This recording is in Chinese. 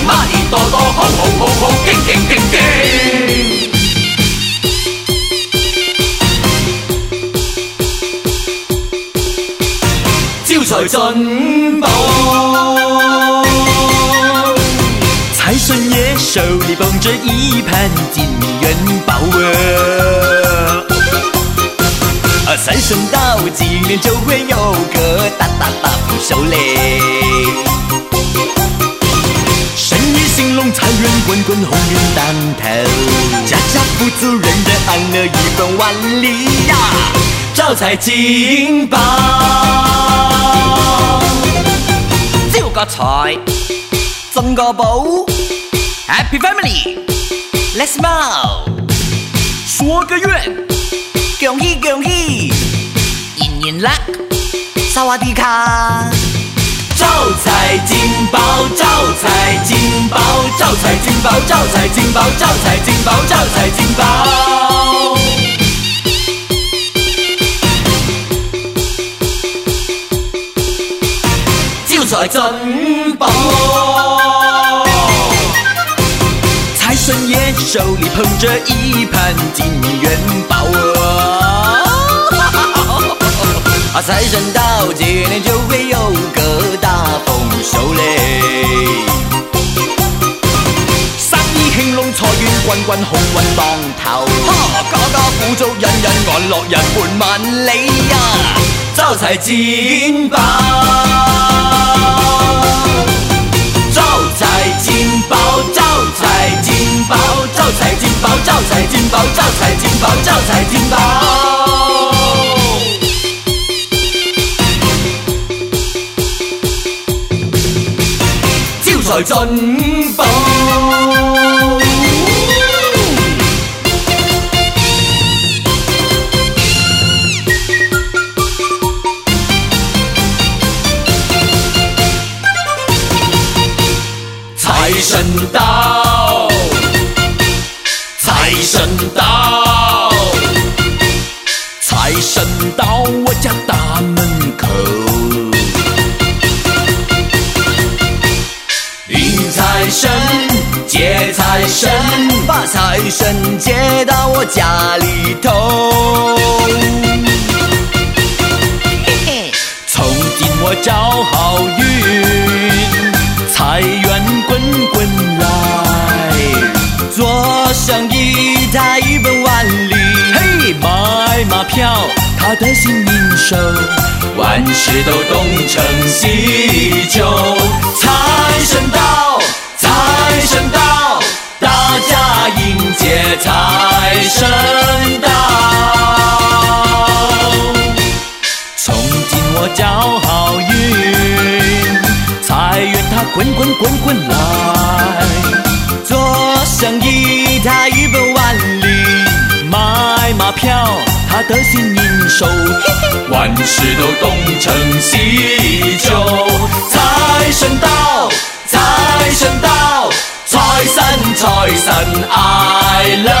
你媽咪多多好好好好勁勁勁勁！招財進寶。财神爷手里捧着一盘金元宝啊！啊，三声道，今年就会有个大。家家富足，人人安乐，一分万里呀！招财进宝，招个财，进个宝，Happy Family，Let's Smile，说个愿，恭喜恭喜，年年乐，萨瓦迪卡。招财进宝，招财进宝，招财进宝，招财进宝，招财进宝，招财进宝。招财进宝。财神爷手里捧着一盘金元宝，啊！财神到，今年就会有。好运当头，家家苦足，人人安乐，人伴万里呀，招财进宝，招财进宝，招财进宝，招财进宝，招财进宝，招财进宝，招财进宝，招财进宝。神到，财神到，财神到我家大门口。迎财神，接财神，把财神接到我家里。马票，他的心应手，万事都东成西就。财神到，财神到，大家迎接财神到。从今我交好运，财源它滚滚滚滚来。做生意他一本万利，买马票。得心应手，万事都东成西就。财神到，财神到，财神财神爱了。